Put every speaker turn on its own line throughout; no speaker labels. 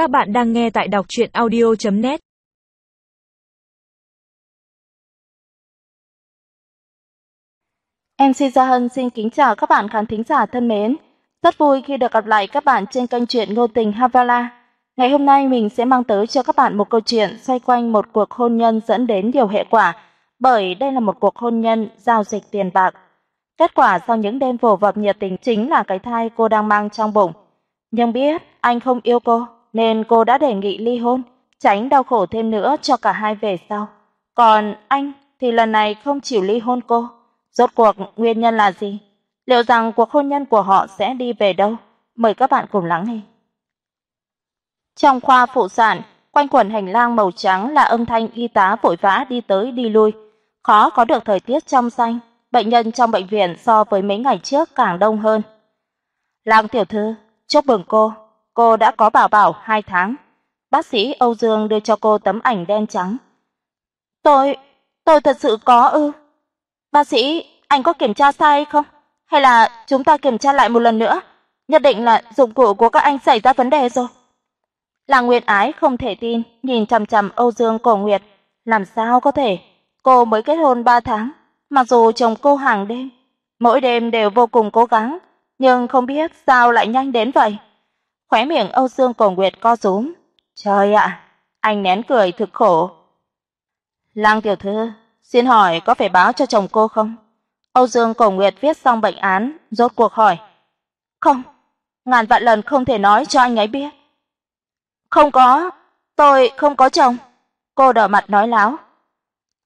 Các bạn đang nghe tại đọc chuyện audio.net
MC Gia Hân xin kính chào các bạn khán thính giả thân mến. Rất vui khi được gặp lại các bạn trên kênh truyện Ngô Tình Havala. Ngày hôm nay mình sẽ mang tới cho các bạn một câu chuyện xoay quanh một cuộc hôn nhân dẫn đến nhiều hệ quả, bởi đây là một cuộc hôn nhân giao dịch tiền bạc. Kết quả sau những đêm vồ vập nhiệt tình chính là cái thai cô đang mang trong bụng. Nhưng biết anh không yêu cô, nên cô đã đề nghị ly hôn, tránh đau khổ thêm nữa cho cả hai về sau. Còn anh thì lần này không chịu ly hôn cô. Rốt cuộc nguyên nhân là gì? Liệu rằng cuộc hôn nhân của họ sẽ đi về đâu? Mời các bạn cùng lắng nghe. Trong khoa phụ sản, quanh quẩn hành lang màu trắng là âm thanh y tá vội vã đi tới đi lui, khó có được thời tiết trong xanh, bệnh nhân trong bệnh viện so với mấy ngày trước càng đông hơn. Lang tiểu thư, chúc mừng cô, cô đã có bảo bảo 2 tháng. Bác sĩ Âu Dương đưa cho cô tấm ảnh đen trắng. Tôi, tôi thật sự có ư? Bác sĩ, anh có kiểm tra sai không? Hay là chúng ta kiểm tra lại một lần nữa? Nhất định là dụng cụ của các anh xảy ra vấn đề rồi. Làng Nguyệt Ái không thể tin, nhìn chằm chằm Âu Dương Cổ Nguyệt, làm sao có thể? Cô mới kết hôn 3 tháng, mặc dù chồng cô hàng đêm, mỗi đêm đều vô cùng cố gắng, nhưng không biết sao lại nhanh đến vậy. Khóe miệng Âu Dương Cổ Nguyệt co rúm. Trời ạ, anh nén cười thực khổ. Lăng tiểu thư, xin hỏi có phải báo cho chồng cô không? Âu Dương Cổ Nguyệt viết xong bệnh án, rốt cuộc hỏi. Không, ngàn vạn lần không thể nói cho anh ấy biết. Không có, tôi không có chồng. Cô đỏ mặt nói láo.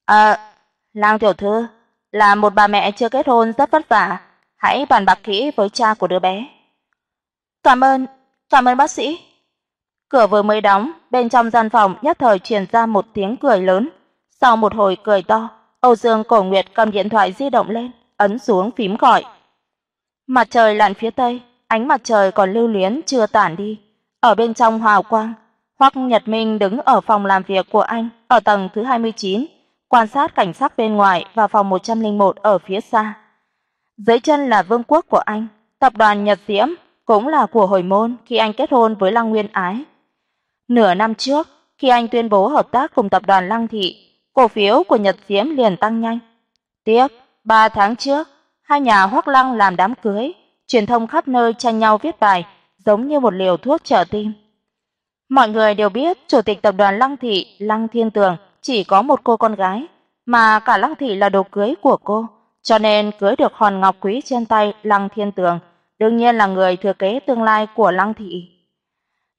Ờ, à, Lang tiểu thư, là một bà mẹ chưa kết hôn rất vất vả, hãy bàn bạc kỹ với cha của đứa bé. Cảm ơn, cảm ơn bác sĩ. Cửa vừa mới đóng, bên trong gian phòng nhất thời truyền ra một tiếng cười lớn. Sau một hồi cười to, Âu Dương Cổ Nguyệt cầm điện thoại di động lên, ấn xuống phím gọi. Mặt trời lặn phía tây, ánh mặt trời còn lưu luyến chưa tản đi. Ở bên trong hào quang, Hoắc Nhật Minh đứng ở phòng làm việc của anh ở tầng thứ 29, quan sát cảnh sắc bên ngoài và phòng 101 ở phía xa. Dưới chân là vương quốc của anh, tập đoàn Nhật Diễm cũng là của hồi môn khi anh kết hôn với Lăng Nguyên Ái. Nửa năm trước, khi anh tuyên bố hợp tác cùng tập đoàn Lăng Thị, cổ phiếu của Nhật Diễm liền tăng nhanh. Tiếp, 3 tháng trước, hai nhà Hoắc Lăng làm đám cưới, truyền thông khắp nơi tranh nhau viết bài, giống như một liều thuốc trợ tim. Mọi người đều biết chủ tịch tập đoàn Lăng Thị, Lăng Thiên Tường chỉ có một cô con gái, mà cả Lăng Thị là đồ cưới của cô, cho nên cưới được hòn ngọc quý trên tay Lăng Thiên Tường, đương nhiên là người thừa kế tương lai của Lăng Thị.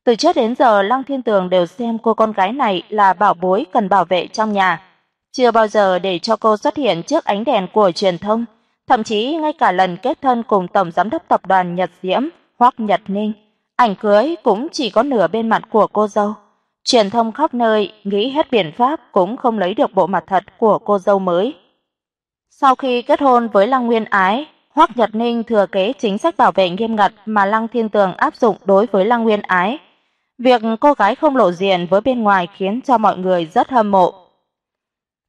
Từ trước đến giờ Lăng Thiên Tường đều xem cô con gái này là bảo bối cần bảo vệ trong nhà, chưa bao giờ để cho cô xuất hiện trước ánh đèn của truyền thông, thậm chí ngay cả lần kết thân cùng tổng giám đốc tập đoàn Nhật Diễm, Hoắc Nhật Ninh, ảnh cưới cũng chỉ có nửa bên mặt của cô dâu. Truyền thông khắp nơi nghĩ hết biện pháp cũng không lấy được bộ mặt thật của cô dâu mới. Sau khi kết hôn với Lăng Nguyên Ái, Hoắc Nhật Ninh thừa kế chính sách bảo vệ nghiêm ngặt mà Lăng Thiên Tường áp dụng đối với Lăng Nguyên Ái. Việc cô gái không lộ diện với bên ngoài khiến cho mọi người rất hâm mộ.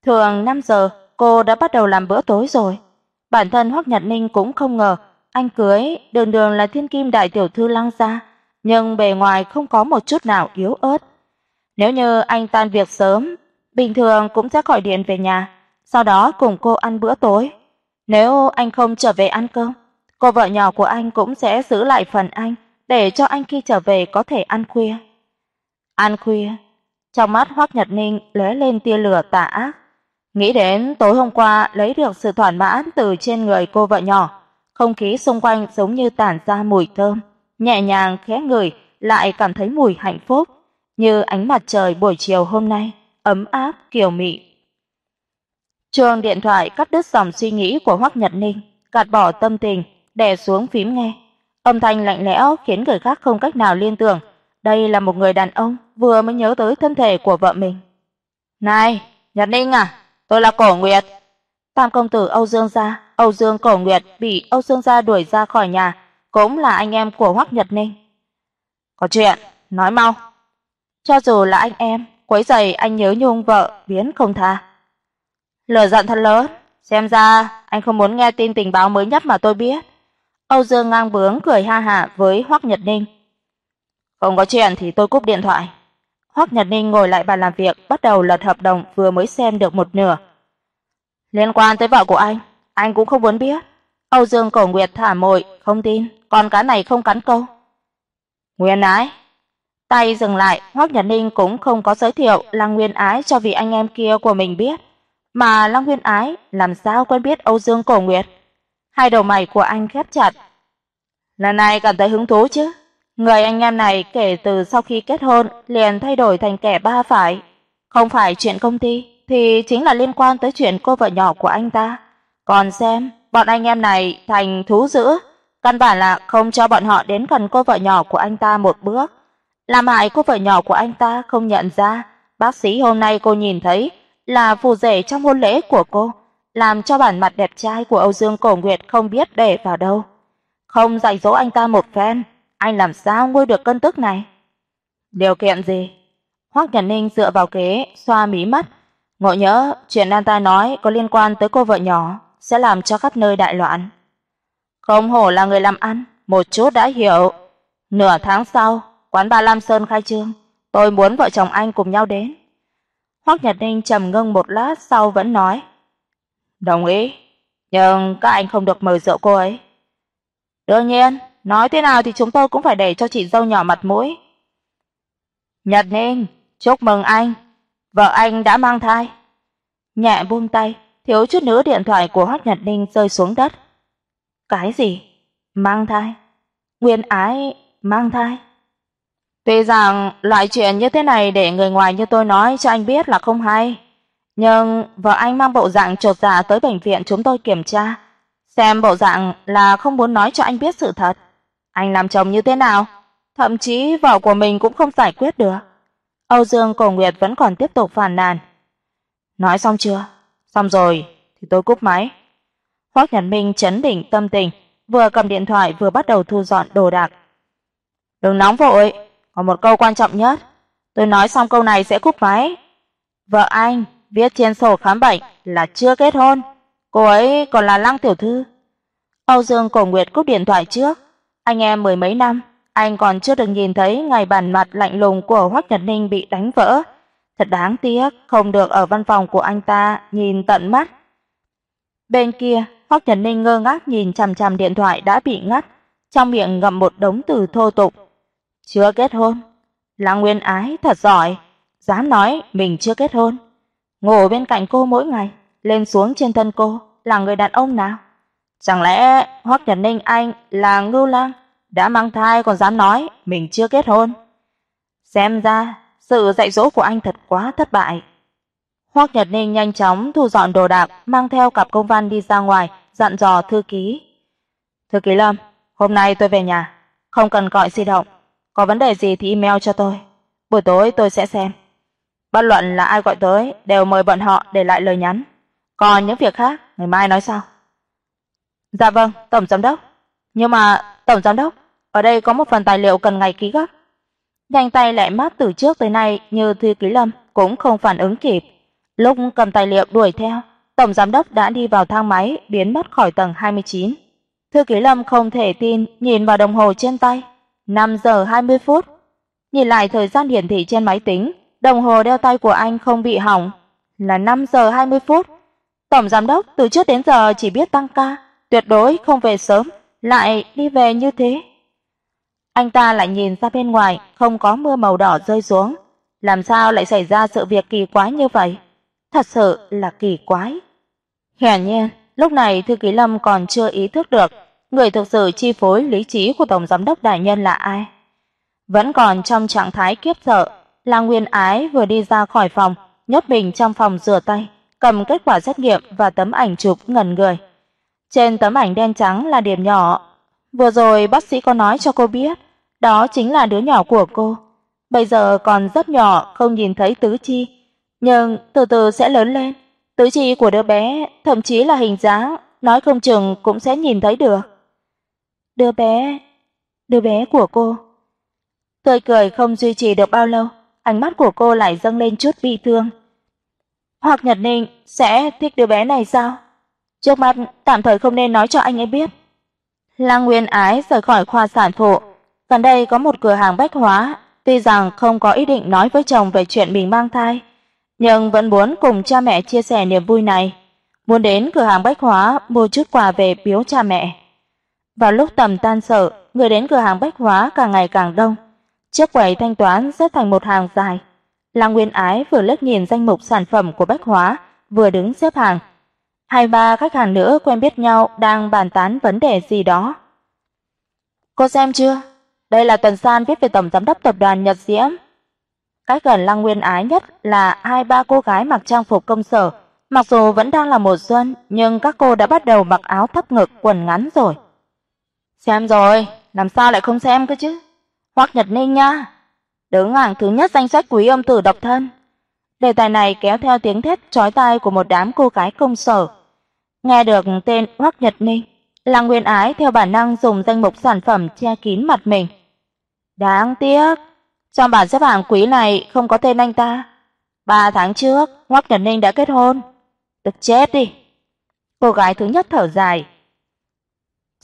Thường 5 giờ, cô đã bắt đầu làm bữa tối rồi. Bản thân Hoắc Nhật Ninh cũng không ngờ anh cưới đường đường là thiên kim đại tiểu thư Lăng gia, nhưng bề ngoài không có một chút nào yếu ớt. Nếu như anh tan việc sớm, bình thường cũng sẽ gọi điện về nhà, sau đó cùng cô ăn bữa tối. Nếu anh không trở về ăn cơm, cô vợ nhỏ của anh cũng sẽ giữ lại phần anh để cho anh khi trở về có thể ăn khuya. Ăn khuya, trong mắt Hoắc Nhật Ninh lóe lên tia lửa tà ác. Nghĩ đến tối hôm qua lấy được sự thỏa mãn từ trên người cô vợ nhỏ, không khí xung quanh giống như tản ra mùi thơm, nhẹ nhàng khẽ ngửi lại cảm thấy mùi hạnh phúc, như ánh mặt trời buổi chiều hôm nay, ấm áp kiều mị. Chuông điện thoại cắt đứt dòng suy nghĩ của Hoắc Nhật Ninh, gạt bỏ tâm tình, đè xuống phím nghe. Âm thanh lạnh lẽo khiến người khác không cách nào liên tưởng, đây là một người đàn ông vừa mới nhớ tới thân thể của vợ mình. "Này, Nhật Ninh à, tôi là Cổ Nguyệt." Tam công tử Âu Dương gia, Âu Dương Cổ Nguyệt bị Âu Dương gia đuổi ra khỏi nhà, cũng là anh em của Hoắc Nhật Ninh. "Có chuyện, nói mau." Cho dù là anh em, quấy rầy anh nhớ nhung vợ biến không tha. Lửa giận thật lớn, xem ra anh không muốn nghe tin tình báo mới nhất mà tôi biết. Âu Dương ngang bướng cười ha hả với Hoắc Nhật Ninh. Không có chuyện thì tôi cúp điện thoại. Hoắc Nhật Ninh ngồi lại bàn làm việc, bắt đầu lật hợp đồng vừa mới xem được một nửa. Liên quan tới vợ của anh, anh cũng không muốn biết. Âu Dương Cổ Nguyệt thả mồi, không tin, con cá này không cắn câu. Nguyên Ái. Tay dừng lại, Hoắc Nhật Ninh cũng không có giới thiệu là Nguyên Ái cho vị anh em kia của mình biết, mà Lăng Nguyên Ái làm sao quen biết Âu Dương Cổ Nguyệt? Hai đầu mày của anh khép chặt. Lần này cảm thấy hứng thú chứ? Người anh em này kể từ sau khi kết hôn liền thay đổi thành kẻ ba phải, không phải chuyện công ty thì chính là liên quan tới chuyện cô vợ nhỏ của anh ta. Còn xem, bọn anh em này thành thú dữ, căn bản là không cho bọn họ đến gần cô vợ nhỏ của anh ta một bước. Làm hại cô vợ nhỏ của anh ta không nhận ra, bác sĩ hôm nay cô nhìn thấy là phù rể trong hôn lễ của cô, làm cho bản mặt đẹp trai của Âu Dương Cổ Nguyệt không biết để vào đâu. Không dạy dỗ anh ta một phen, anh làm sao nguôi được cơn tức này? Điều kiện gì? Hoắc Nhật Ninh dựa vào ghế, xoa mí mắt, ngộ nhớ chuyện anh ta nói có liên quan tới cô vợ nhỏ sẽ làm cho khắp nơi đại loạn. Không hổ là người làm ăn, một chút đã hiểu. Nửa tháng sau, quán ba Lam Sơn khai trương, tôi muốn vợ chồng anh cùng nhau đến. Hoắc Nhật Ninh trầm ngâm một lát sau vẫn nói: "Đồng ý, nhưng các anh không được mời rượu cô ấy." "Đương nhiên, nói thế nào thì chúng tôi cũng phải để cho chị dâu nhỏ mặt mũi." "Nhật Ninh, chúc mừng anh, vợ anh đã mang thai." Nhẹ buông tay, thiếu chút nữa điện thoại của Hoắc Nhật Ninh rơi xuống đất. "Cái gì? Mang thai? Nguyên Ái mang thai?" Tuy rằng loại chuyện như thế này để người ngoài như tôi nói cho anh biết là không hay, nhưng vợ anh mang bộ dạng chột dạ tới bệnh viện chúng tôi kiểm tra, xem bộ dạng là không muốn nói cho anh biết sự thật. Anh làm chồng như thế nào, thậm chí vợ của mình cũng không giải quyết được. Âu Dương Cổ Nguyệt vẫn còn tiếp tục phàn nàn. Nói xong chưa? Xong rồi thì tôi cúp máy. Hoắc Nhật Minh chấn định tâm tình, vừa cầm điện thoại vừa bắt đầu thu dọn đồ đạc. Đừng nóng vội, còn một câu quan trọng nhất, tôi nói xong câu này sẽ cúp máy. Vợ anh viết trên sổ khám bệnh là chưa kết hôn, cô ấy còn là Lăng tiểu thư. Âu Dương Cổ Nguyệt cúp điện thoại trước, anh em mười mấy năm, anh còn chưa được nhìn thấy ngày bản mặt lạnh lùng của Hoắc Nhật Ninh bị đánh vỡ. Thật đáng tiếc không được ở văn phòng của anh ta nhìn tận mắt. Bên kia, Hoắc Nhật Ninh ngơ ngác nhìn chằm chằm điện thoại đã bị ngắt, trong miệng ngậm một đống từ thô tục. Chưa kết hôn. Lăng Nguyên Ái thật giỏi, dám nói mình chưa kết hôn. Ngủ bên cạnh cô mỗi ngày, lên xuống trên thân cô là người đàn ông nào? Chẳng lẽ Hoắc Nhật Ninh anh là Ngưu Lang, đã mang thai còn dám nói mình chưa kết hôn? Xem ra sự dạy dỗ của anh thật quá thất bại. Hoắc Nhật Ninh nhanh chóng thu dọn đồ đạc, mang theo cặp công văn đi ra ngoài, dặn dò thư ký. "Thư ký Lâm, hôm nay tôi về nhà, không cần gọi di động, có vấn đề gì thì email cho tôi, buổi tối tôi sẽ xem. Bất luận là ai gọi tới đều mời bọn họ để lại lời nhắn, còn những việc khác ngày mai nói sau." "Dạ vâng, tổng giám đốc. Nhưng mà tổng giám đốc, ở đây có một phần tài liệu cần ngày ký gấp." Nhanh tay lại mắt từ trước tới nay như thư ký Lâm cũng không phản ứng kịp. Lúc cầm tài liệu đuổi theo, tổng giám đốc đã đi vào thang máy biến mất khỏi tầng 29. Thư ký Lâm không thể tin nhìn vào đồng hồ trên tay, 5 giờ 20 phút. Nhìn lại thời gian hiển thị trên máy tính, đồng hồ đeo tay của anh không bị hỏng, là 5 giờ 20 phút. Tổng giám đốc từ trước đến giờ chỉ biết tăng ca, tuyệt đối không về sớm, lại đi về như thế. Anh ta lại nhìn ra bên ngoài, không có mưa màu đỏ rơi xuống, làm sao lại xảy ra sự việc kỳ quái như vậy? Thật sự là kỳ quái. Hiển nhiên, lúc này thư ký Lâm còn chưa ý thức được người thực sự chi phối lý trí của tổng giám đốc đại nhân là ai. Vẫn còn trong trạng thái kiếp sợ, Lang Nguyên Ái vừa đi ra khỏi phòng, nhốt mình trong phòng rửa tay, cầm kết quả xét nghiệm và tấm ảnh chụp ngẩn người. Trên tấm ảnh đen trắng là điểm nhỏ, vừa rồi bác sĩ có nói cho cô biết, đó chính là đứa nhỏ của cô. Bây giờ còn rất nhỏ, không nhìn thấy tứ chi, nhưng từ từ sẽ lớn lên, tứ chi của đứa bé, thậm chí là hình dáng, nói không chừng cũng sẽ nhìn thấy được. Đứa bé, đứa bé của cô. Tươi cười không duy trì được bao lâu, ánh mắt của cô lại dâng lên chút bi thương. Hoặc Nhật Ninh sẽ thích đứa bé này sao? Trước mắt tạm thời không nên nói cho anh ấy biết. Lăng Nguyên Ái rời khỏi khoa sản phụ, gần đây có một cửa hàng bách hóa tuy rằng không có ý định nói với chồng về chuyện mình mang thai, nhưng vẫn muốn cùng cha mẹ chia sẻ niềm vui này, muốn đến cửa hàng bách hóa mua chút quà về biếu cha mẹ. Vào lúc tầm tan sở, người đến cửa hàng bách hóa càng ngày càng đông. Chiếc quầy thanh toán xếp thành một hàng dài. Lăng Nguyên Ái vừa lướt nhìn danh mục sản phẩm của bách hóa, vừa đứng xếp hàng. Hai ba khách hàng nữa quen biết nhau đang bàn tán vấn đề gì đó. "Cô xem chưa? Đây là tuần san viết về tổng giám đốc tập đoàn Nhật Diễm." cái gần Lăng Nguyên Ái nhất là hai ba cô gái mặc trang phục công sở, mặc dù vẫn đang là mùa xuân, nhưng các cô đã bắt đầu mặc áo thấp ngực, quần ngắn rồi. "Xem rồi, làm sao lại không xem cơ chứ?" Hoắc Nhật Ninh nha, đứng hàng thứ nhất danh sách quý âm tử độc thân. Đề tài này kéo theo tiếng thét chói tai của một đám cô gái công sở. Nghe được tên Hoắc Nhật Ninh, Lăng Nguyên Ái theo bản năng dùng danh mục sản phẩm che kín mặt mình. Đáng tiếc, trong bảng xếp hạng quý này không có tên anh ta. Ba tháng trước, Hoắc Nhật Ninh đã kết hôn. Tức chết đi. Cô gái thứ nhất thở dài.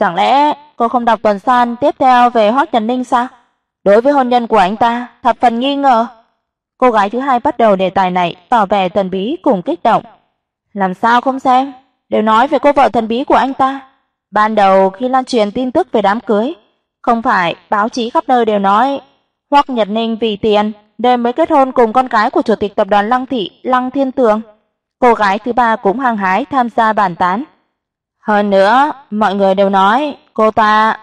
Chẳng lẽ cô không đọc tuần san tiếp theo về Hoắc Nhật Ninh sao? Đối với hôn nhân của anh ta, thập phần nghi ngờ. Cô gái thứ hai bắt đầu đề tài này, tỏ vẻ thần bí cùng kích động. Làm sao không xem, đều nói về cô vợ thần bí của anh ta. Ban đầu khi lan truyền tin tức về đám cưới, không phải báo chí khắp nơi đều nói Hoắc Nhật Ninh vì tiền nên mới kết hôn cùng con gái của chủ tịch tập đoàn Lăng thị, Lăng Thiên Tường. Cô gái thứ ba cũng hăng hái tham gia bàn tán. Hơn nữa, mọi người đều nói cô ta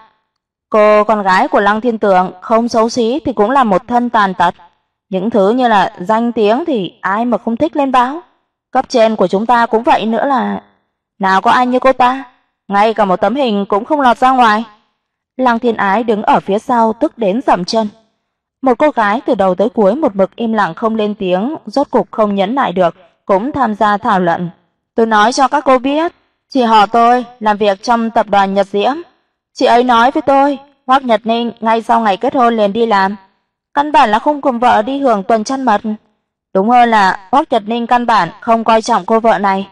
cô con gái của Lăng Thiên Tường không xấu xí thì cũng là một thân tàn tật. Những thứ như là danh tiếng thì ai mà không thích lên báo. Cấp trên của chúng ta cũng vậy nữa là nào có ai như cô ta, ngay cả một tấm hình cũng không lọt ra ngoài. Lăng Thiên Ái đứng ở phía sau tức đến dậm chân. Một cô gái từ đầu tới cuối một mực im lặng không lên tiếng, rốt cục không nhẫn nại được, cũng tham gia thảo luận. Tôi nói cho các cô biết, chị họ tôi làm việc trong tập đoàn Nhật Diễm. Chị ấy nói với tôi, Hoắc Nhật Ninh ngay sau ngày kết hôn liền đi làm, căn bản là không cùng vợ đi hưởng tuần trăng mật. Đúng hơn là Hoắc Nhật Ninh căn bản không coi trọng cô vợ này.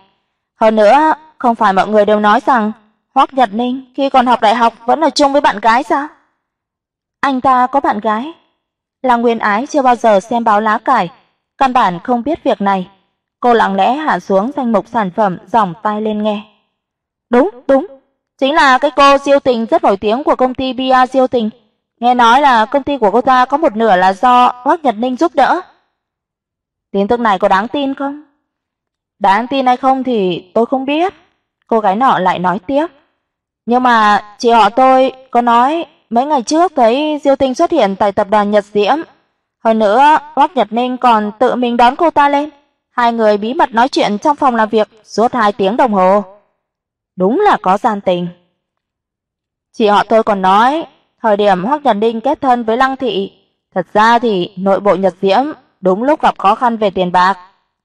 Hơn nữa, không phải mọi người đều nói rằng Hoắc Nhật Ninh khi còn học đại học vẫn ở chung với bạn gái sao? Anh ta có bạn gái? Lăng Nguyên Ái chưa bao giờ xem báo lá cải, căn bản không biết việc này. Cô lặng lẽ hạ xuống danh mục sản phẩm, giỏng tai lên nghe. Đúng, đúng, chính là cái cô siêu Tình rất nổi tiếng của công ty Bia siêu Tình. Nghe nói là công ty của cô ta có một nửa là do Hoắc Nhật Ninh giúp đỡ. Tin tức này có đáng tin không? Đáng tin hay không thì tôi không biết. Cô gái nọ lại nói tiếp. Nhưng mà chị họ tôi có nói mấy ngày trước thấy Diêu Tinh xuất hiện tại tập đoàn Nhật Diễm. Hơn nữa, Hoắc Nhật Ninh còn tự mình đón cô ta lên. Hai người bí mật nói chuyện trong phòng làm việc suốt 2 tiếng đồng hồ. Đúng là có gian tình. Chị họ tôi còn nói, thời điểm Hoắc Nhật Ninh kết thân với Lăng thị, thật ra thì nội bộ Nhật Diễm đúng lúc gặp khó khăn về tiền bạc.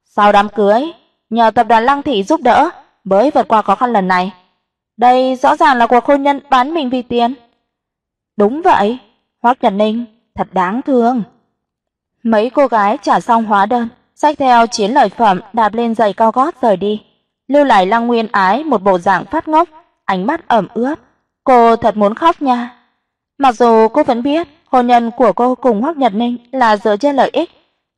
Sau đám cưới, nhờ tập đoàn Lăng thị giúp đỡ mới vượt qua khó khăn lần này. Đây rõ ràng là cuộc hôn nhân bán mình vì tiền. Đúng vậy, Hoắc Nhật Ninh thật đáng thương. Mấy cô gái trả xong hóa đơn, xách theo chiến lợi phẩm đạp lên giày cao gót rời đi, lưu lại Lăng Nguyên Ái một bộ dạng phát ngốc, ánh mắt ẩm ướt. Cô thật muốn khóc nha. Mặc dù cô vẫn biết hôn nhân của cô cùng Hoắc Nhật Ninh là dựa trên lợi ích,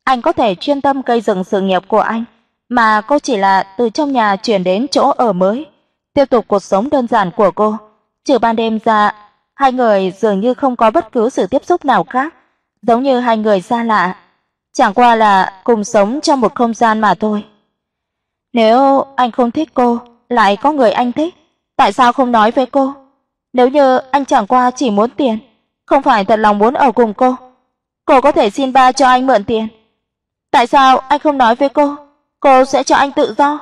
anh có thể chuyên tâm cây dựng sự nghiệp của anh, mà cô chỉ là từ trong nhà chuyển đến chỗ ở mới, tiếp tục cuộc sống đơn giản của cô. Trừ ban đêm ra, hai người dường như không có bất cứ sự tiếp xúc nào khác, giống như hai người xa lạ, chẳng qua là cùng sống trong một không gian mà thôi. Nếu anh không thích cô, lại có người anh thích, tại sao không nói với cô? Nếu như anh chẳng qua chỉ muốn tiền, không phải thật lòng muốn ở cùng cô, cô có thể xin ba cho anh mượn tiền. Tại sao anh không nói với cô, cô sẽ cho anh tự do?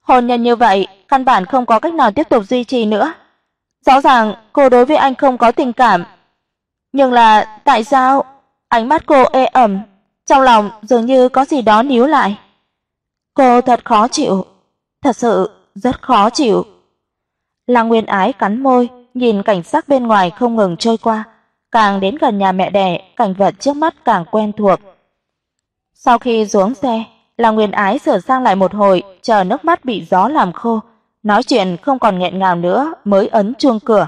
Hôn nhân như vậy, căn bản không có cách nào tiếp tục duy trì nữa. Rõ ràng cô đối với anh không có tình cảm, nhưng là tại sao ánh mắt cô ê ẩm, trong lòng dường như có gì đó níu lại. Cô thật khó chịu, thật sự rất khó chịu. Lăng Nguyên Ái cắn môi, nhìn cảnh sắc bên ngoài không ngừng trôi qua, càng đến gần nhà mẹ đẻ, cảnh vật trước mắt càng quen thuộc. Sau khi xuống xe, Lăng Nguyên Ái sửa sang lại một hồi, chờ nước mắt bị gió làm khô, nói chuyện không còn nghẹn ngào nữa mới ấn chuông cửa.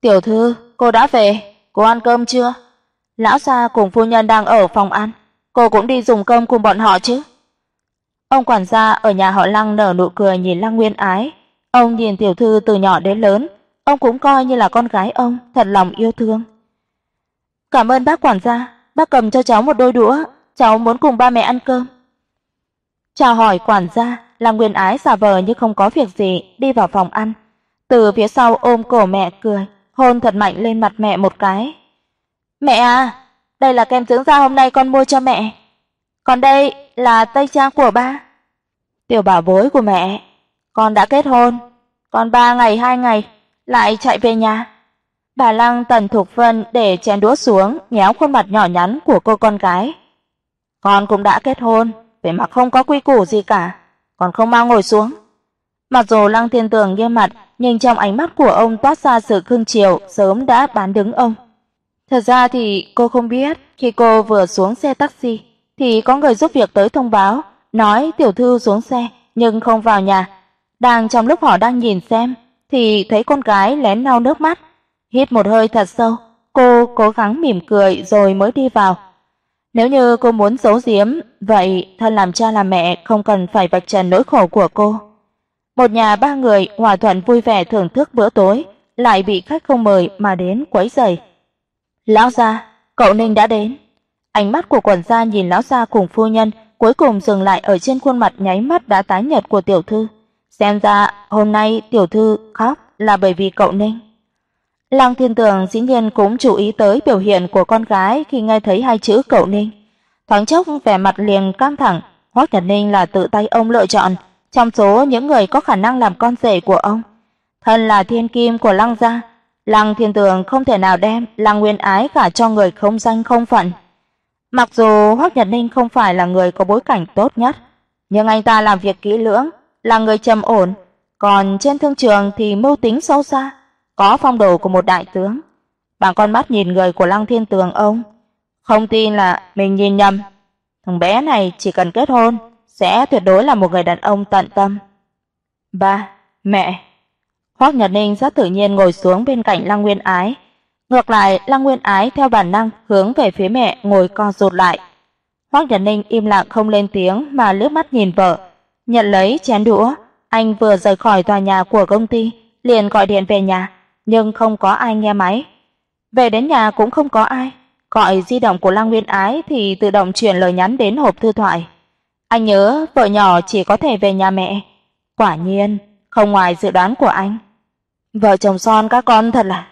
"Tiểu thư, cô đã về, cô ăn cơm chưa?" Lão gia cùng phu nhân đang ở phòng ăn, cô cũng đi dùng cơm cùng bọn họ chứ? Ông quản gia ở nhà họ Lăng nở nụ cười nhìn Lăng Nguyên Ái, ông nhìn tiểu thư từ nhỏ đến lớn, ông cũng coi như là con gái ông, thật lòng yêu thương. Cảm ơn bác quản gia, bác cầm cho cháu một đôi đũa, cháu muốn cùng ba mẹ ăn cơm. Chào hỏi quản gia, Lăng Nguyên Ái giả vờ như không có việc gì đi vào phòng ăn, từ phía sau ôm cổ mẹ cười, hôn thật mạnh lên mặt mẹ một cái. "Mẹ à, đây là kem dưỡng da hôm nay con mua cho mẹ. Còn đây là tây trang của ba." Tiểu bảo bối của mẹ, con đã kết hôn, còn ba ngày hai ngày lại chạy về nhà. Bà Lăng Tần Thục Vân để chén đũa xuống, nhéo khuôn mặt nhỏ nhắn của cô con gái. Con cũng đã kết hôn, vẻ mặt không có quy củ gì cả, còn không mau ngồi xuống. Mặc dù Lăng Thiên Tường nghiêm mặt, nhưng trong ánh mắt của ông toát ra sự khương chiều sớm đã bán đứng ông. Thật ra thì cô không biết, khi cô vừa xuống xe taxi thì có người giúp việc tới thông báo, nói tiểu thư xuống xe nhưng không vào nhà. Đang trong lúc họ đang nhìn xem thì thấy con gái lén lau nước mắt, hít một hơi thật sâu, cô cố gắng mỉm cười rồi mới đi vào. Nếu như cô muốn giấu giếm, vậy thân làm cha làm mẹ không cần phải vạch trần nỗi khổ của cô. Một nhà ba người hòa thuận vui vẻ thưởng thức bữa tối, lại bị khách không mời mà đến quấy rầy. "Lão gia, cậu Ninh đã đến." Ánh mắt của quản gia nhìn lão gia cùng phu nhân, cuối cùng dừng lại ở trên khuôn mặt nháy mắt đã tái nhợt của tiểu thư. Xem ra hôm nay tiểu thư khóc là bởi vì cậu Ninh. Lăng Thiên Tường dĩ nhiên cũng chú ý tới biểu hiện của con gái khi nghe thấy hai chữ cậu Ninh. Thoáng chốc vẻ mặt liền căng thẳng, Hoắc Nhật Ninh là tự tay ông lựa chọn trong số những người có khả năng làm con rể của ông. Thân là thiên kim của Lăng gia, Lăng Thiên Tường không thể nào đem Lăng Nguyên Ái gả cho người không danh không phận. Mặc dù Hoắc Nhật Ninh không phải là người có bối cảnh tốt nhất, nhưng anh ta làm việc kỹ lưỡng, là người trầm ổn, còn trên thương trường thì mưu tính sâu xa, có phong độ của một đại tướng. Bằng con mắt nhìn người của Lăng Thiên Tường ông, không tin là mình nhìn nhầm. Thằng bé này chỉ cần kết hôn sẽ tuyệt đối là một người đàn ông tận tâm. Ba, mẹ. Hoắc Nhật Ninh rất tự nhiên ngồi xuống bên cạnh Lăng Nguyên Ái. Ngược lại, Lăng Nguyên Ái theo bản năng hướng về phía mẹ ngồi co rụt lại. Hoắc Nhật Ninh im lặng không lên tiếng mà lướt mắt nhìn vợ, nhận lấy chén đũa, anh vừa rời khỏi tòa nhà của công ty, liền gọi điện về nhà, nhưng không có ai nghe máy. Về đến nhà cũng không có ai, gọi di động của Lăng Nguyên Ái thì tự động chuyển lời nhắn đến hộp thư thoại. Anh nhớ vợ nhỏ chỉ có thể về nhà mẹ. Quả nhiên, không ngoài dự đoán của anh. Vợ chồng son các con thật là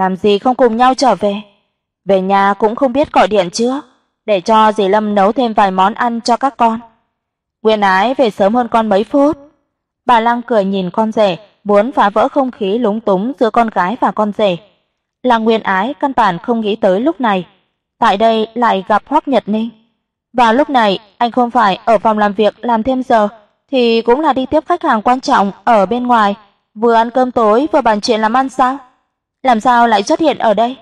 làm gì không cùng nhau trở về. Về nhà cũng không biết gọi điện chưa để cho dì Lâm nấu thêm vài món ăn cho các con. Nguyên Ái về sớm hơn con mấy phút. Bà Lăng cười nhìn con rể, muốn phá vỡ không khí lúng túng giữa con gái và con rể. Lăng Nguyên Ái căn bản không nghĩ tới lúc này, tại đây lại gặp Hoắc Nhật Ninh. Vào lúc này, anh không phải ở phòng làm việc làm thêm giờ thì cũng là đi tiếp khách hàng quan trọng ở bên ngoài, vừa ăn cơm tối vừa bàn chuyện làm ăn sao? Làm sao lại xuất hiện ở đây?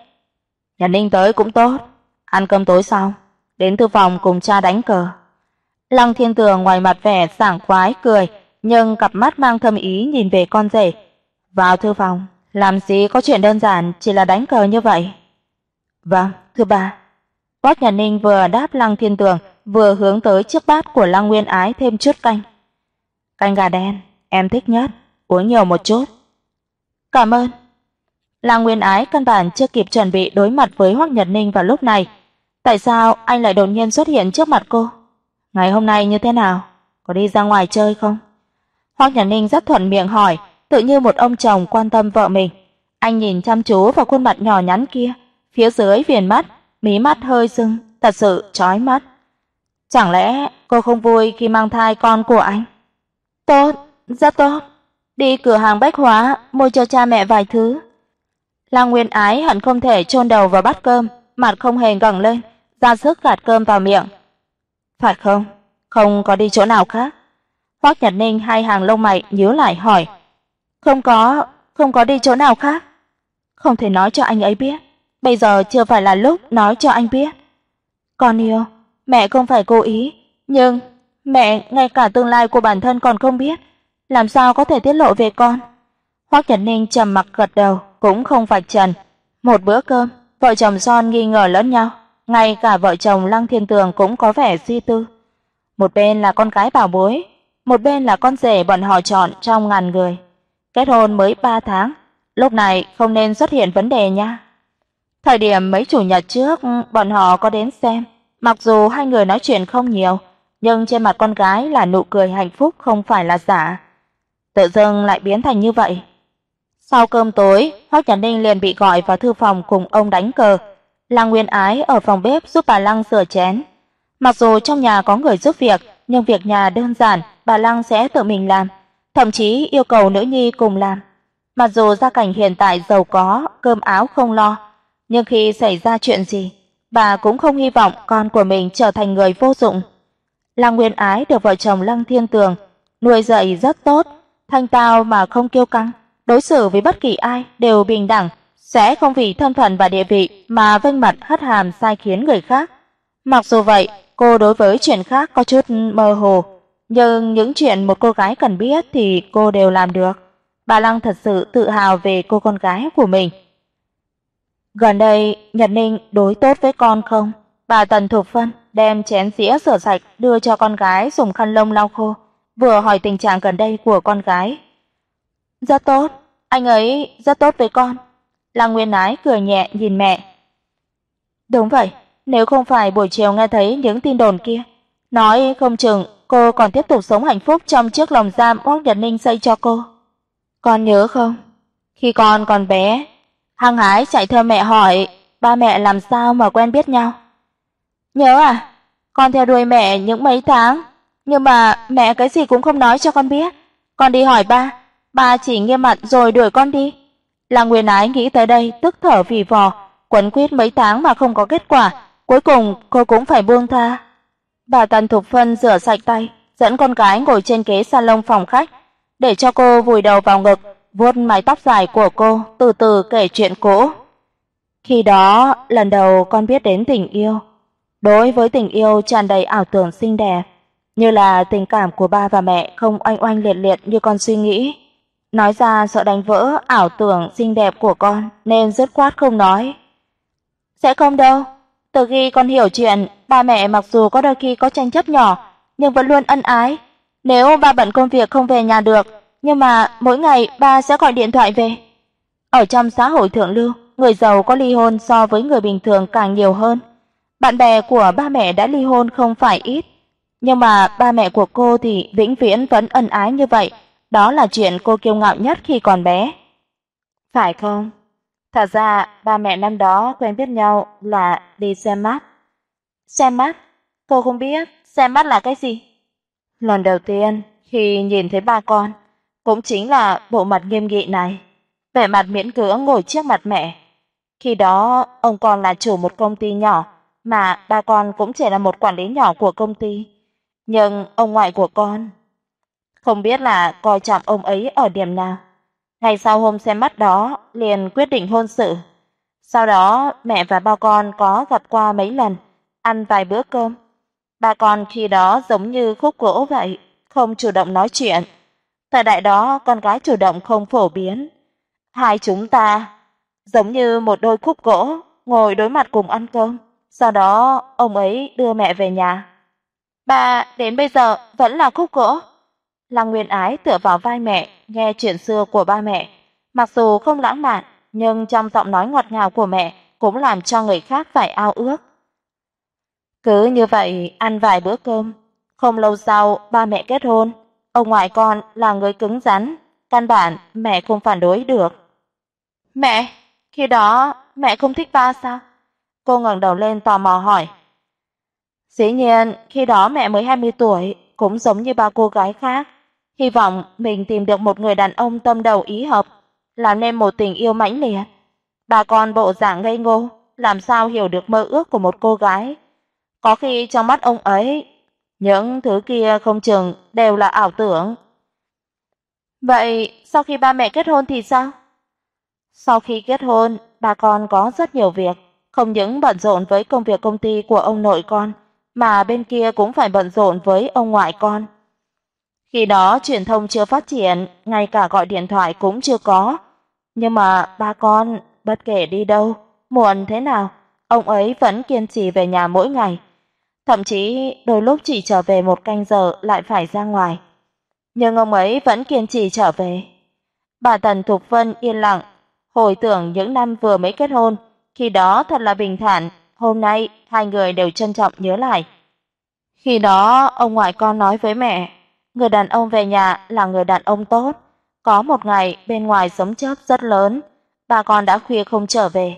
Nhật Ninh tới cũng tốt, ăn cơm tối xong, đến thư phòng cùng cha đánh cờ. Lăng Thiên Tường ngoài mặt vẻ sảng khoái cười, nhưng cặp mắt mang thâm ý nhìn về con rể. Vào thư phòng, làm gì có chuyện đơn giản chỉ là đánh cờ như vậy. Vâng, thưa bà. Quách Nhà Ninh vừa đáp Lăng Thiên Tường, vừa hướng tới chiếc bát của Lăng Nguyên Ái thêm chút canh. Canh gà đen, em thích nhất, uống nhiều một chút. Cảm ơn. La Nguyên Ái căn bản chưa kịp chuẩn bị đối mặt với Hoắc Nhật Ninh vào lúc này. Tại sao anh lại đột nhiên xuất hiện trước mặt cô? Ngày hôm nay như thế nào? Có đi ra ngoài chơi không? Hoắc Nhật Ninh rất thuận miệng hỏi, tự như một ông chồng quan tâm vợ mình. Anh nhìn chăm chú vào khuôn mặt nhỏ nhắn kia, phía dưới viền mắt, mí mắt hơi sưng, thật sự chói mắt. Chẳng lẽ cô không vui khi mang thai con của anh? Tốt, rất tốt. Đi cửa hàng bách hóa mua cho cha mẹ vài thứ. Lăng Nguyên Ái hận không thể chôn đầu vào bát cơm, mặt không hề ngẩng lên, ra sức gạt cơm vào miệng. "Phải không? Không có đi chỗ nào khác?" Hoắc Nhật Ninh hai hàng lông mày nhíu lại hỏi. "Không có, không có đi chỗ nào khác." Không thể nói cho anh ấy biết, bây giờ chưa phải là lúc nói cho anh biết. "Con yêu, mẹ không phải cố ý, nhưng mẹ ngay cả tương lai của bản thân còn không biết, làm sao có thể tiết lộ về con?" Hoắc Nhật Ninh trầm mặc gật đầu, cũng không vạch trần. Một bữa cơm, vợ chồng Son nghi ngờ lẫn nhau, ngay cả vợ chồng Lăng Thiên Tường cũng có vẻ suy tư. Một bên là con gái bảo bối, một bên là con rể bọn họ chọn trong ngàn người. Kết hôn mới 3 tháng, lúc này không nên xuất hiện vấn đề nha. Thời điểm mấy chủ nhật trước bọn họ có đến xem, mặc dù hai người nói chuyện không nhiều, nhưng trên mặt con gái là nụ cười hạnh phúc không phải là giả. Tự dưng lại biến thành như vậy. Sau cơm tối, Hoắc Nhật Ninh liền bị gọi vào thư phòng cùng ông đánh cờ. Lăng Nguyên Ái ở phòng bếp giúp bà Lăng rửa chén. Mặc dù trong nhà có người giúp việc, nhưng việc nhà đơn giản, bà Lăng sẽ tự mình làm, thậm chí yêu cầu nữ nhi cùng làm. Mặc dù gia cảnh hiện tại giàu có, cơm áo không lo, nhưng khi xảy ra chuyện gì, bà cũng không hy vọng con của mình trở thành người vô dụng. Lăng Nguyên Ái được vợ chồng Lăng Thiên Tường nuôi dạy rất tốt, thanh tao mà không kiêu căng, đối xử với bất kỳ ai đều bình đẳng, sẽ không vì thân phận và địa vị mà vênh mặt hất hàm sai khiến người khác. Mặc dù vậy, cô đối với chuyện khác có chút mơ hồ, nhưng những chuyện một cô gái cần biết thì cô đều làm được. Bà Lăng thật sự tự hào về cô con gái của mình. Gần đây, Nhật Ninh đối tốt với con không? Bà Tần Thục Phân đem chén dĩa rửa sạch đưa cho con gái dùng khăn lông lau khô, vừa hỏi tình trạng gần đây của con gái. Rất tốt, anh ấy rất tốt với con. Lăng Nguyên Ái cười nhẹ nhìn mẹ. Đúng vậy, nếu không phải buổi chiều nghe thấy những tin đồn kia, nói không chừng cô còn tiếp tục sống hạnh phúc trong chiếc lồng giam Hoắc Nhật Ninh xây cho cô. Con nhớ không? Khi con còn bé, hăng hái chạy theo mẹ hỏi ba mẹ làm sao mà quen biết nhau. Nhớ à? Con theo đuôi mẹ những mấy tháng, nhưng mà mẹ cái gì cũng không nói cho con biết. Con đi hỏi ba, bà chỉ nghiêm mặt rồi đuổi con đi. Lăng Nguyên Ái nghĩ tới đây tức thở vì vò, quấn quýt mấy tháng mà không có kết quả, cuối cùng cô cũng phải buông tha. Bà Tần Thục Phân rửa sạch tay, dẫn con gái ngồi trên ghế salon phòng khách, để cho cô vùi đầu vào ngực, vuốt mái tóc dài của cô, từ từ kể chuyện cũ. Khi đó, lần đầu con biết đến tình yêu. Đối với tình yêu tràn đầy ảo tưởng xinh đẹp, như là tình cảm của ba và mẹ không oanh oanh liệt liệt như con suy nghĩ. Nói ra sợ đánh vỡ ảo tưởng xinh đẹp của con nên dứt khoát không nói. Sẽ không đâu, từ khi con hiểu chuyện, ba mẹ mặc dù có đôi khi có tranh chấp nhỏ, nhưng vẫn luôn ân ái. Nếu ba bận công việc không về nhà được, nhưng mà mỗi ngày ba sẽ gọi điện thoại về. Ở trong xã hội thượng lưu, người giàu có ly hôn so với người bình thường càng nhiều hơn. Bạn bè của ba mẹ đã ly hôn không phải ít, nhưng mà ba mẹ của cô thì vĩnh viễn vẫn ân ái như vậy, đó là chuyện cô kiêu ngạo nhất khi còn bé. Phải không? Thật ra ba mẹ năm đó quen biết nhau là đi xem mắt. Xem mắt? Cô không biết xem mắt là cái gì? Lần đầu tiên khi nhìn thấy ba con, cũng chính là bộ mặt nghiêm nghị này, vẻ mặt miễn cưỡng ngồi trước mặt mẹ. Khi đó ông còn là chủ một công ty nhỏ, mà ba con cũng chỉ là một quản lý nhỏ của công ty. Nhưng ông ngoại của con không biết là coi trọng ông ấy ở điểm nào. Ngày sau hôm xem mắt đó, liền quyết định hôn sự. Sau đó, mẹ và ba con có gặp qua mấy lần, ăn vài bữa cơm. Ba con khi đó giống như khúc gỗ vậy, không chủ động nói chuyện. Thời đại đó, con gái chủ động không phổ biến. Hai chúng ta giống như một đôi khúc gỗ, ngồi đối mặt cùng ăn cơm. Sau đó, ông ấy đưa mẹ về nhà. ba đến bây giờ vẫn là khúc gỗ. Lăng Nguyên Ái tựa vào vai mẹ, nghe chuyện xưa của ba mẹ, mặc dù không lãng mạn, nhưng trong giọng nói ngọt ngào của mẹ cũng làm cho người khác phải ao ước. Cứ như vậy ăn vài bữa cơm, không lâu sau ba mẹ kết hôn, ông ngoại con là người cứng rắn, căn bản mẹ không phản đối được. Mẹ, khi đó mẹ không thích ba sao? Cô ngẩng đầu lên tò mò hỏi. Dĩ nhiên, khi đó mẹ mới 20 tuổi, cũng giống như ba cô gái khác, hy vọng mình tìm được một người đàn ông tâm đầu ý hợp, làm nên một tình yêu mãnh liệt. Bà con bộ dạng ngây ngô, làm sao hiểu được mơ ước của một cô gái? Có khi trong mắt ông ấy, những thứ kia không chừng đều là ảo tưởng. Vậy sau khi ba mẹ kết hôn thì sao? Sau khi kết hôn, bà con có rất nhiều việc, không những bận rộn với công việc công ty của ông nội con, mà bên kia cũng phải bận rộn với ông ngoại con. Khi đó truyền thông chưa phát triển, ngay cả gọi điện thoại cũng chưa có, nhưng mà ba con bất kể đi đâu, muộn thế nào, ông ấy vẫn kiên trì về nhà mỗi ngày, thậm chí đôi lúc chỉ trở về một canh giờ lại phải ra ngoài. Nhưng ông ấy vẫn kiên trì trở về. Bà Tần Thục Vân yên lặng, hồi tưởng những năm vừa mới kết hôn, khi đó thật là bình thản, hôm nay hai người đều trân trọng nhớ lại. Khi đó, ông ngoại con nói với mẹ, người đàn ông về nhà là người đàn ông tốt, có một ngày bên ngoài sấm chớp rất lớn, bà con đã khuya không trở về.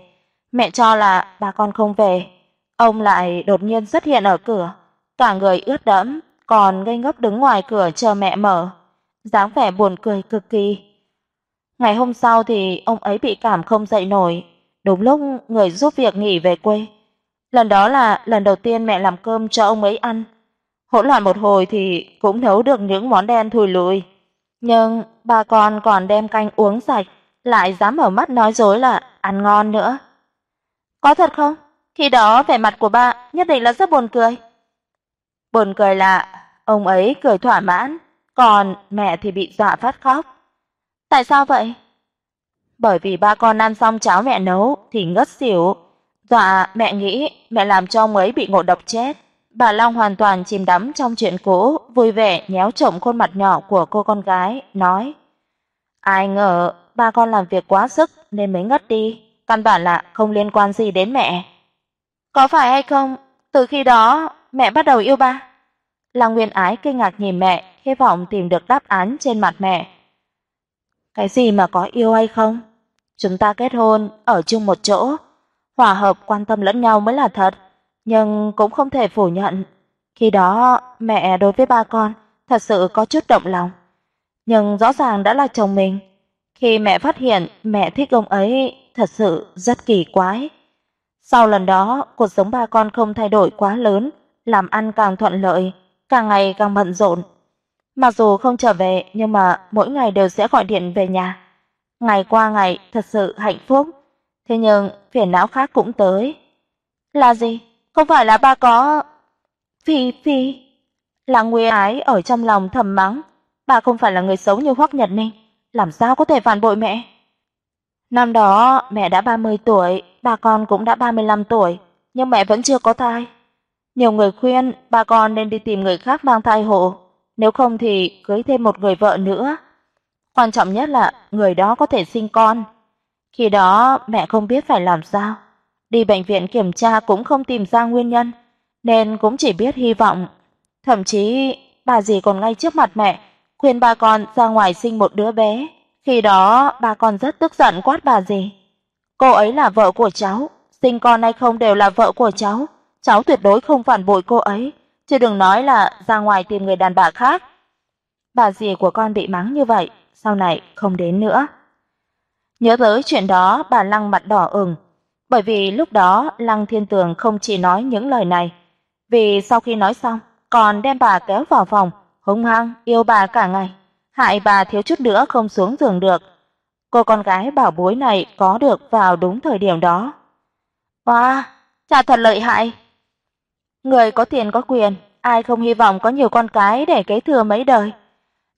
Mẹ cho là bà con không về, ông lại đột nhiên xuất hiện ở cửa, cả người ướt đẫm, còn ngây ngốc đứng ngoài cửa chờ mẹ mở, dáng vẻ buồn cười cực kỳ. Ngày hôm sau thì ông ấy bị cảm không dậy nổi, đúng lúc người giúp việc nghỉ về quê. Lần đó là lần đầu tiên mẹ làm cơm cho ông ấy ăn. Hỗn loạn một hồi thì cũng nấu được những món đen thùi lùi, nhưng bà con còn đem canh uống sạch, lại dám mở mắt nói dối là ăn ngon nữa. Có thật không? Khi đó vẻ mặt của bà nhất định là rất buồn cười. Buồn cười là ông ấy cười thỏa mãn, còn mẹ thì bị dọa phát khóc. Tại sao vậy? Bởi vì ba con ăn xong cháo mẹ nấu thì ngất xỉu, dọa mẹ nghĩ mẹ làm cho ông ấy bị ngộ độc chết. Bà Long hoàn toàn chìm đắm trong chuyện cũ, vui vẻ nhéo trộm khuôn mặt nhỏ của cô con gái, nói: "Ai ngờ ba con làm việc quá sức nên mới ngất đi, căn bản là không liên quan gì đến mẹ." "Có phải hay không, từ khi đó mẹ bắt đầu yêu ba?" Lăng Nguyên Ái kinh ngạc nhìn mẹ, hy vọng tìm được đáp án trên mặt mẹ. Cái gì mà có yêu hay không? Chúng ta kết hôn ở chung một chỗ, hòa hợp quan tâm lẫn nhau mới là thật, nhưng cũng không thể phủ nhận, khi đó mẹ đối với ba con thật sự có chút động lòng, nhưng rõ ràng đã là chồng mình. Khi mẹ phát hiện mẹ thích ông ấy thật sự rất kỳ quái. Sau lần đó, cuộc sống ba con không thay đổi quá lớn, làm ăn càng thuận lợi, càng ngày càng bận rộn. Mặc dù không trở về nhưng mà mỗi ngày đều sẽ gọi điện về nhà. Ngày qua ngày thật sự hạnh phúc. Thế nhưng phiền não khác cũng tới. Là gì? Không phải là ba có Phi Phi. Là Nguyên Ái ở trong lòng thầm mắng, bà không phải là người xấu như Hoắc Nhật Ninh, làm sao có thể phản bội mẹ? Năm đó mẹ đã 30 tuổi, bà con cũng đã 35 tuổi, nhưng mẹ vẫn chưa có thai. Nhiều người khuyên bà con nên đi tìm người khác mang thai hộ, nếu không thì cưới thêm một người vợ nữa. Quan trọng nhất là người đó có thể sinh con. Khi đó mẹ không biết phải làm sao, đi bệnh viện kiểm tra cũng không tìm ra nguyên nhân, nên cũng chỉ biết hy vọng. Thậm chí bà dì còn ngay trước mặt mẹ khuyên ba con ra ngoài sinh một đứa bé. Khi đó bà con rất tức giận quát bà dì. Cô ấy là vợ của cháu, sinh con hay không đều là vợ của cháu, cháu tuyệt đối không phản bội cô ấy, chứ đừng nói là ra ngoài tìm người đàn bà khác. Bà dì của con bị mắng như vậy, sau này không đến nữa. Nhớ tới chuyện đó, bà Lăng mặt đỏ ửng, bởi vì lúc đó Lăng Thiên Tường không chỉ nói những lời này, vì sau khi nói xong, còn đem bà kéo vào phòng, hung hăng yêu bà cả ngày, hại bà thiếu chút nữa không xuống giường được. Cô con gái bảo bối này có được vào đúng thời điểm đó. Wow, cha thật lợi hại. Người có tiền có quyền, ai không hy vọng có nhiều con cái để kế thừa mấy đời.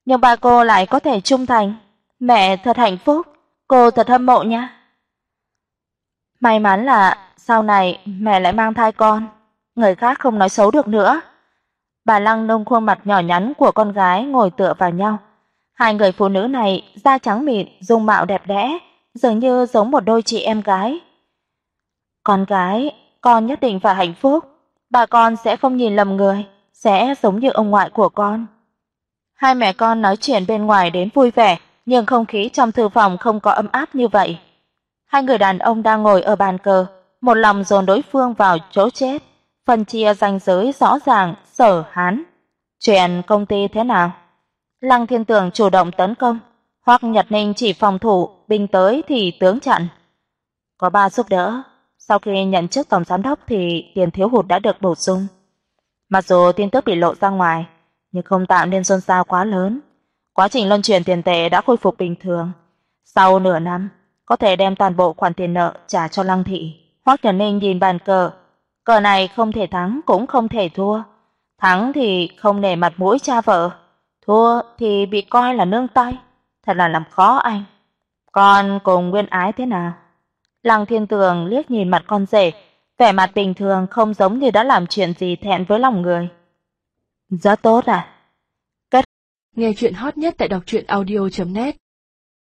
Nhưng bà cô lại có thể trung thành, mẹ thật hạnh phúc, cô thật hâm mộ nha. May mắn là sau này mẹ lại mang thai con, người khác không nói xấu được nữa. Bà Lăng nâng khuôn mặt nhỏ nhắn của con gái ngồi tựa vào nhau. Hai người phụ nữ này da trắng mịn, dung mạo đẹp đẽ, dường như giống một đôi chị em gái. Con gái, con nhất định phải hạnh phúc, bà con sẽ không nhìn lầm người, sẽ giống như ông ngoại của con. Hai mẹ con nói chuyện bên ngoài đến vui vẻ, nhưng không khí trong thư phòng không có ấm áp như vậy. Hai người đàn ông đang ngồi ở bàn cờ, một lòng dồn đối phương vào chỗ chết, phân chia ranh giới rõ ràng, Sở Hán. Chuyện công ty thế nào? Lăng Thiên Tường chủ động tấn công, hoặc Nhật Ninh chỉ phòng thủ, binh tới thì tướng chặn. Có ba giúp đỡ, sau khi nhận chức tổng giám đốc thì tiền thiếu hụt đã được bổ sung. Mặc dù tin tức bị lộ ra ngoài, nhưng không tạo nên xôn xao quá lớn. Quá trình luân chuyển tiền tệ đã khôi phục bình thường. Sau nửa năm, có thể đem toàn bộ khoản tiền nợ trả cho Lăng thị. Hoắc Trần Ninh nhìn bàn cờ, cờ này không thể thắng cũng không thể thua. Thắng thì không nể mặt mũi cha vợ, thua thì bị coi là nương tay, thật là làm khó anh. Con cùng Nguyên Ái thế nào? Lăng Thiên Tường liếc nhìn mặt con rể, vẻ mặt bình thường không giống như đã làm chuyện gì thẹn với lòng người. Rất tốt à?
Nghe chuyện hot nhất tại đọc truyện audio.net